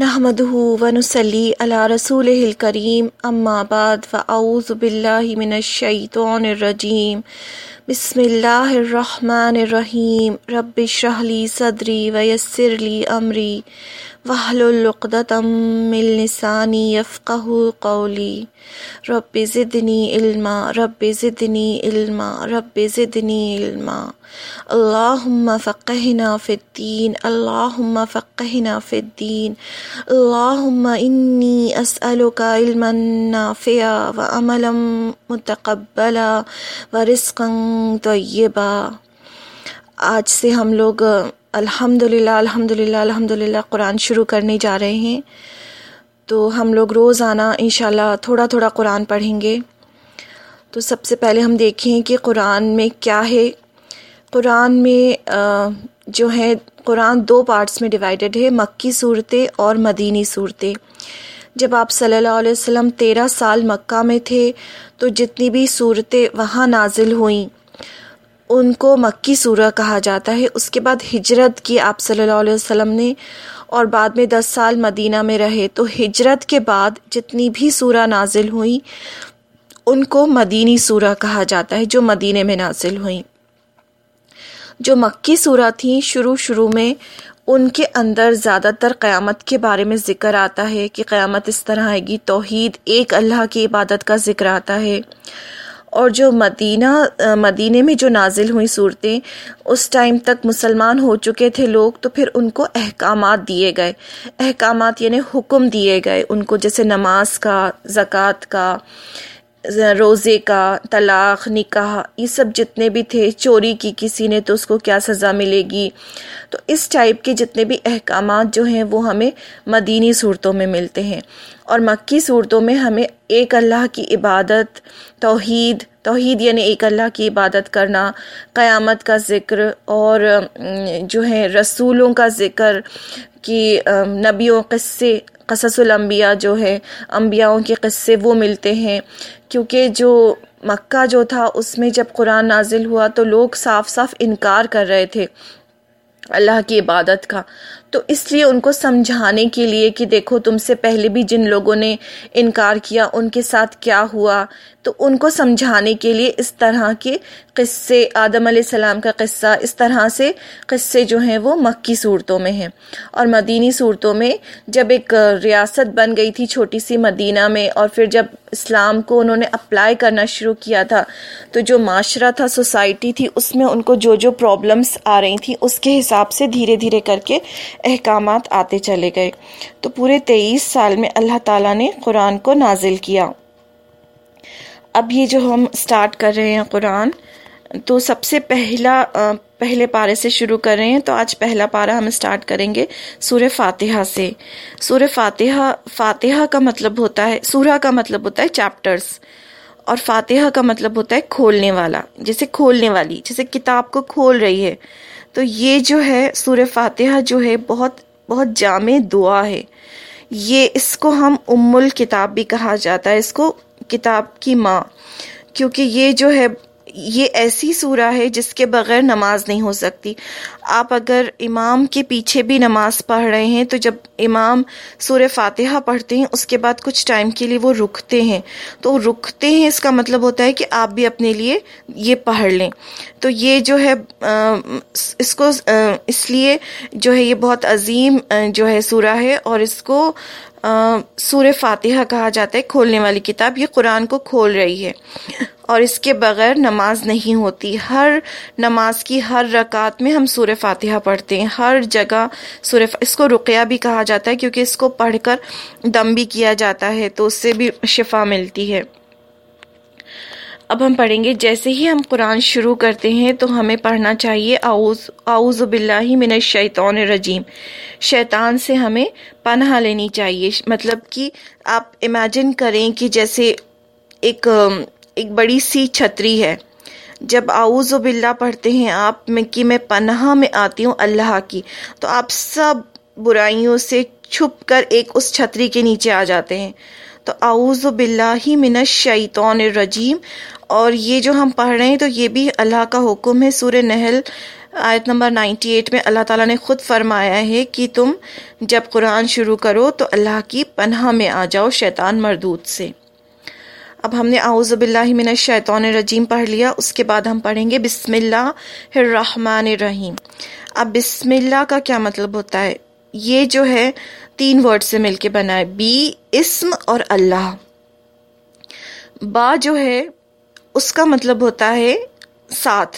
نحمده ونسلی علی رسوله الكریم اما بعد فاعوذ باللہ من الشیطان الرجیم۔ بسم اللہ الرحمن الرحیم. رب اشرح لی صدری ویسر لی امری. واحلل عقدۃ من لسانی یفقهوا قولی. رب زدنی علما. رب زدنی علما. رب زدنی علما. اللہم فقہنا فی الدین. اللہم فقہنا فی الدین. اللہم انی اسألک علما نافعا وعملا متقبلا ورزقا طیبا۔ آج سے ہم لوگ الحمد للہ الحمد للہ الحمد للہ قرآن شروع کرنے جا رہے ہیں۔ تو ہم لوگ روزانہ انشاءاللہ تھوڑا تھوڑا قرآن پڑھیں گے۔ تو سب سے پہلے ہم دیکھیں کہ قرآن میں کیا ہے۔ قرآن میں جو ہے، قرآن دو پارٹس میں ڈیوائیڈڈ ہے، مکی صورتیں اور مدینی صورتیں۔ جب آپ صلی اللہ علیہ وسلم تیرہ سال مکہ میں تھے، تو جتنی بھی صورتیں وہاں نازل ہوئیں، ان کو مکی سورہ کہا جاتا ہے۔ اس کے بعد ہجرت کی آپ صلی اللہ علیہ وسلم نے، اور بعد میں دس سال مدینہ میں رہے، تو ہجرت کے بعد جتنی بھی سورہ نازل ہوئیں، ان کو مدینی سورہ کہا جاتا ہے، جو مدینہ میں نازل ہوئیں۔ جو مکی سورہ تھیں، شروع شروع میں ان کے اندر زیادہ تر قیامت کے بارے میں ذکر آتا ہے کہ قیامت اس طرح آئے گی، توحید ایک اللہ کی عبادت کا ذکر آتا ہے۔ اور جو مدینہ مدینہ میں جو نازل ہوئی صورتیں، اس ٹائم تک مسلمان ہو چکے تھے لوگ، تو پھر ان کو احکامات دیے گئے۔ احکامات یعنی حکم دیے گئے۔ ان کو جیسے نماز کا، زکوٰۃ کا روزے کا، طلاق، نکاح، یہ سب جتنے بھی تھے، چوری کی کسی نے تو اس کو کیا سزا ملے گی؟ تو اس ٹائپ کے جتنے بھی احکامات جو ہیں، وہ ہمیں مدینی صورتوں میں ملتے ہیں۔ اور مکی صورتوں میں ہمیں ایک اللہ کی عبادت، توحید توحید یعنی ایک اللہ کی عبادت کرنا، قیامت کا ذکر اور جو ہے رسولوں کا ذکر کہ نبیوں قصے، قصص الانبیاء جو ہے انبیاؤں کے قصے وہ ملتے ہیں۔ کیونکہ جو مکہ جو تھا، اس میں جب قرآن نازل ہوا تو لوگ صاف صاف انکار کر رہے تھے اللہ کی عبادت کا۔ تو اس لیے ان کو سمجھانے کے لیے کہ دیکھو تم سے پہلے بھی جن لوگوں نے انکار کیا ان کے ساتھ کیا ہوا، تو ان کو سمجھانے کے لیے اس طرح کے قصے، آدم علیہ السلام کا قصہ اس طرح سے قصے جو ہیں وہ مکی صورتوں میں ہیں۔ اور مدینی صورتوں میں جب ایک ریاست بن گئی تھی چھوٹی سی مدینہ میں اور پھر جب اسلام کو انہوں نے اپلائی کرنا شروع کیا تھا، تو جو معاشرہ تھا، سوسائٹی تھی، اس میں ان کو جو جو پرابلمس آ رہی تھیں، اس کے حساب سے دھیرے دھیرے کر کے احکامات آتے چلے گئے۔ تو پورے تیئیس سال میں اللہ تعالیٰ نے قرآن کو نازل کیا۔ اب یہ جو ہم سٹارٹ کر رہے ہیں قرآن، تو سب سے پہلا پہلے پارے سے شروع کر رہے ہیں۔ تو آج پہلا پارا ہم سٹارٹ کریں گے سور فاتحہ سے۔ سور فاتحہ فاتحہ کا مطلب ہوتا ہے، سورہ کا مطلب ہوتا ہے چیپٹرز اور فاتحہ کا مطلب ہوتا ہے کھولنے والا جیسے کھولنے والی جیسے کتاب کو کھول رہی ہے۔ تو یہ جو ہے سورہ فاتحہ جو ہے بہت بہت جامع دعا ہے۔ یہ اس کو ہم ام الکتاب بھی کہا جاتا ہے، اس کو کتاب کی ماں۔ کیونکہ یہ جو ہے یہ ایسی سورہ ہے جس کے بغیر نماز نہیں ہو سکتی۔ آپ اگر امام کے پیچھے بھی نماز پڑھ رہے ہیں تو جب امام سورہ فاتحہ پڑھتے ہیں، اس کے بعد کچھ ٹائم کے لیے وہ رکتے ہیں۔ تو رکتے ہیں، اس کا مطلب ہوتا ہے کہ آپ بھی اپنے لیے یہ پڑھ لیں۔ تو یہ جو ہے اس کو اس لیے جو ہے یہ بہت عظیم جو ہے سورہ ہے۔ اور اس کو سور فاتحہ کہا جاتا ہے، کھولنے والی کتاب، یہ قرآن کو کھول رہی ہے۔ اور اس کے بغیر نماز نہیں ہوتی۔ ہر نماز کی ہر رکعت میں ہم سور فاتحہ پڑھتے ہیں۔ ہر جگہ سور اس کو رقیہ بھی کہا جاتا ہے کیونکہ اس کو پڑھ کر دم بھی کیا جاتا ہے تو اس سے بھی شفا ملتی ہے۔ اب ہم پڑھیں گے۔ جیسے ہی ہم قرآن شروع کرتے ہیں تو ہمیں پڑھنا چاہیے اعوذ اعوذ باللہ من الشیطان الرجیم۔ شیطان سے ہمیں پناہ لینی چاہیے۔ مطلب کہ آپ امیجن کریں کہ جیسے ایک ایک بڑی سی چھتری ہے۔ جب اعوذ باللہ پڑھتے ہیں آپ میں کہ میں پناہ میں آتی ہوں اللہ کی، تو آپ سب برائیوں سے چھپ کر ایک اس چھتری کے نیچے آ جاتے ہیں۔ تو اعوذ باللہ من الشیطان الرجیم۔ اور یہ جو ہم پڑھ رہے ہیں تو یہ بھی اللہ کا حکم ہے۔ سور نحل آیت نمبر نائنٹی ایٹ میں اللہ تعالیٰ نے خود فرمایا ہے کہ تم جب قرآن شروع کرو تو اللہ کی پناہ میں آ جاؤ شیطان مردود سے۔ اب ہم نے اعوذ باللہ من الشیطان الرجیم پڑھ لیا، اس کے بعد ہم پڑھیں گے بسم اللہ الرحمن الرحیم۔ اب بسم اللہ کا کیا مطلب ہوتا ہے؟ یہ جو ہے، تین ورڈ سے مل کے بنا ہے، بی، اسم اور اللہ۔ با جو ہے، اس کا مطلب ہوتا ہے ساتھ۔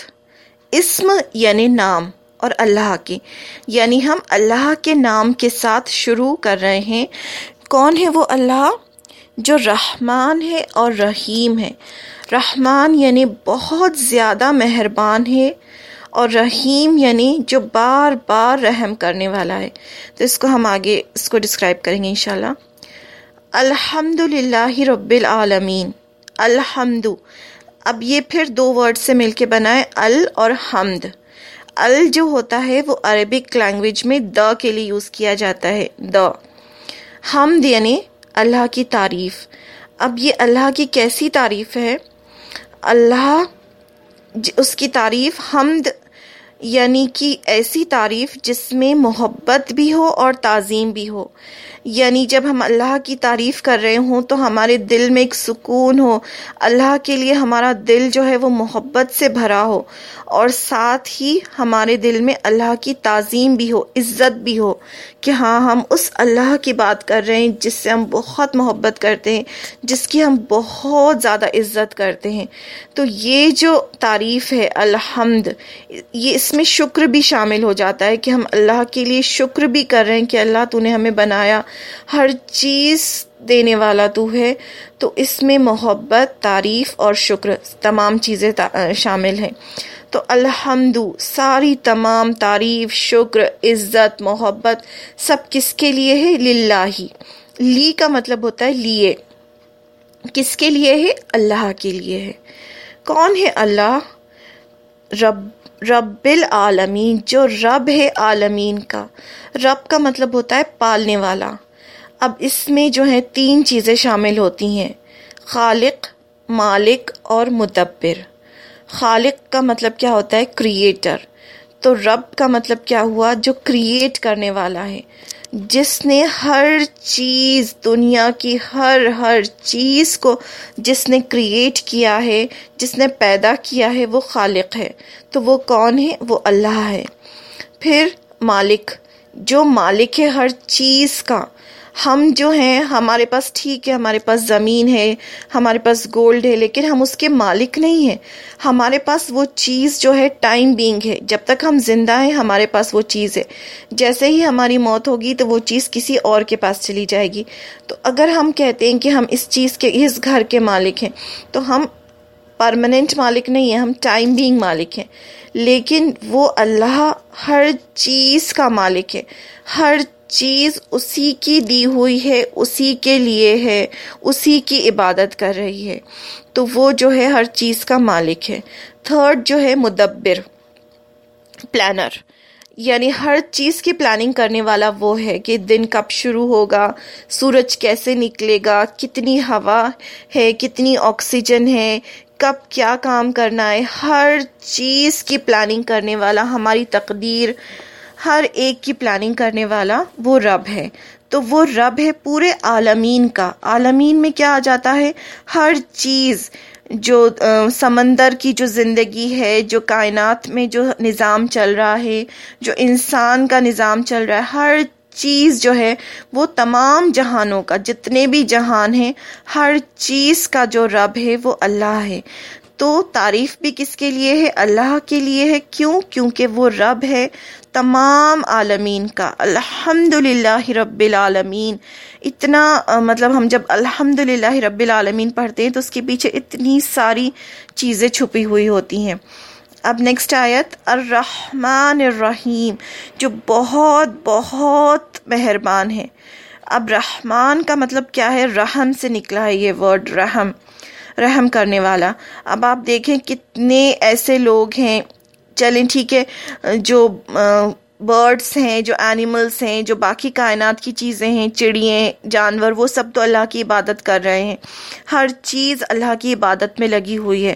اسم یعنی نام اور اللہ کے یعنی ہم اللہ کے نام کے ساتھ شروع کر رہے ہیں۔ کون ہے وہ اللہ؟ جو رحمان ہے اور رحیم ہے۔ رحمان یعنی بہت زیادہ مہربان ہے اور رحیم یعنی جو بار بار رحم کرنے والا ہے۔ تو اس کو ہم آگے اس کو ڈسکرائب کریں گے انشاءاللہ۔ الحمد للہ رب العالمین۔ الحمد۔ اب یہ پھر دو ورڈ سے مل کے بنا ہے ال اور حمد۔ ال جو ہوتا ہے وہ عربک لینگویج میں د کے لیے یوز کیا جاتا ہے۔ د۔ حمد یعنی اللہ کی تعریف۔ اب یہ اللہ کی کیسی تعریف ہے؟ اللہ اس کی تعریف حمد یعنی کہ ایسی تعریف جس میں محبت بھی ہو اور تعظیم بھی ہو۔ یعنی جب ہم اللہ کی تعریف کر رہے ہوں تو ہمارے دل میں ایک سکون ہو۔ اللہ کے لیے ہمارا دل جو ہے وہ محبت سے بھرا ہو۔ اور ساتھ ہی ہمارے دل میں اللہ کی تعظیم بھی ہو، عزت بھی ہو کہ ہاں ہم اس اللہ کی بات کر رہے ہیں جس سے ہم بہت محبت کرتے ہیں، جس کی ہم بہت زیادہ عزت کرتے ہیں۔ تو یہ جو تعریف ہے، الحمد، یہ اس میں شکر بھی شامل ہو جاتا ہے کہ ہم اللہ کے لیے شکر بھی کر رہے ہیں کہ اللہ تو نے ہمیں بنایا۔ ہر چیز دینے والا تو ہے، تو اس میں محبت، تعریف اور شکر تمام چیزیں شامل ہیں۔ تو الحمد، ساری تمام تعریف، شکر، عزت، محبت سب کس کے لیے ہے؟ للہ۔ ہی لی کا مطلب ہوتا ہے لیے۔ کس کے لیے ہے؟ اللہ کے لیے ہے۔ کون ہے اللہ؟ رب رب العالمین، جو رب ہے عالمین کا۔ رب کا مطلب ہوتا ہے پالنے والا۔ اب اس میں جو ہے تین چیزیں شامل ہوتی ہیں۔ خالق، مالک اور مدبر۔ خالق کا مطلب کیا ہوتا ہے؟ کریٹر تو رب کا مطلب کیا ہوا؟ جو کریٹ کرنے والا ہے۔ جس نے ہر چیز دنیا کی، ہر ہر چیز کو جس نے کریٹ کیا ہے، جس نے پیدا کیا ہے، وہ خالق ہے۔ تو وہ کون ہے؟ وہ اللہ ہے۔ پھر مالک، جو مالک ہے ہر چیز کا۔ ہم جو ہیں، ہمارے پاس ٹھیک ہے، ہمارے پاس زمین ہے، ہمارے پاس گولڈ ہے، لیکن ہم اس کے مالک نہیں ہیں۔ ہمارے پاس وہ چیز جو ہے ٹائم بینگ ہے۔ جب تک ہم زندہ ہیں، ہمارے پاس وہ چیز ہے۔ جیسے ہی ہماری موت ہوگی، تو وہ چیز کسی اور کے پاس چلی جائے گی۔ تو اگر ہم کہتے ہیں کہ ہم اس چیز کے، اس گھر کے مالک ہیں، تو ہم پرماننٹ مالک نہیں ہیں، ہم ٹائم بینگ مالک ہیں۔ لیکن وہ اللہ ہر چیز کا مالک ہے۔ ہر چیز اسی کی دی ہوئی ہے، اسی کے لیے ہے، اسی کی عبادت کر رہی ہے۔ تو وہ جو ہے ہر چیز کا مالک ہے۔ تھرڈ جو ہے مدبر پلانر یعنی ہر چیز کی پلاننگ کرنے والا وہ ہے کہ دن کب شروع ہوگا، سورج کیسے نکلے گا، کتنی ہوا ہے، کتنی آکسیجن ہے، کب کیا کام کرنا ہے۔ ہر چیز کی پلاننگ کرنے والا، ہماری تقدیر ہر ایک کی پلاننگ کرنے والا وہ رب ہے۔ تو وہ رب ہے پورے عالمین کا۔ عالمین میں کیا آ جاتا ہے؟ ہر چیز جو سمندر کی جو زندگی ہے، جو کائنات میں جو نظام چل رہا ہے، جو انسان کا نظام چل رہا ہے، ہر چیز جو ہے وہ تمام جہانوں کا، جتنے بھی جہان ہیں، ہر چیز کا جو رب ہے وہ اللہ ہے۔ تو تعریف بھی کس کے لیے ہے؟ اللہ کے لیے ہے۔ کیوں؟ کیونکہ وہ رب ہے۔ تمام عالمین کا۔ الحمد للہ رب العالمین۔ اتنا مطلب ہم جب الحمد للہ رب العالمین پڑھتے ہیں تو اس کے پیچھے اتنی ساری چیزیں چھپی ہوئی ہوتی ہیں۔ اب نیکسٹ آیت، الرحمن الرحیم، جو بہت بہت مہربان ہے۔ اب رحمان کا مطلب کیا ہے؟ رحم سے نکلا ہے یہ ورڈ رحم۔ رحم کرنے والا۔ اب آپ دیکھیں کتنے ایسے لوگ ہیں۔ چلیں، ٹھیک ہے، جو برڈس ہیں، جو اینیملس ہیں، جو باقی کائنات کی چیزیں ہیں، چڑیے، جانور، وہ سب تو اللہ کی عبادت کر رہے ہیں۔ ہر چیز اللہ کی عبادت میں لگی ہوئی ہے۔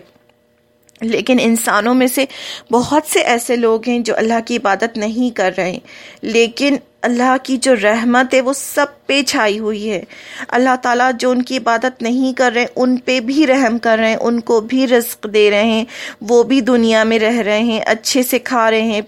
لیکن انسانوں میں سے بہت سے ایسے لوگ ہیں جو اللہ کی عبادت نہیں کر رہے لیکن اللہ کی جو رحمت ہے وہ سب پہ چھائی ہوئی ہے۔ اللہ تعالیٰ جو ان کی عبادت نہیں کر رہے، ان پہ بھی رحم کر رہے ہیں، ان کو بھی رزق دے رہے ہیں، وہ بھی دنیا میں رہ رہے ہیں، اچھے سے کھا رہے ہیں۔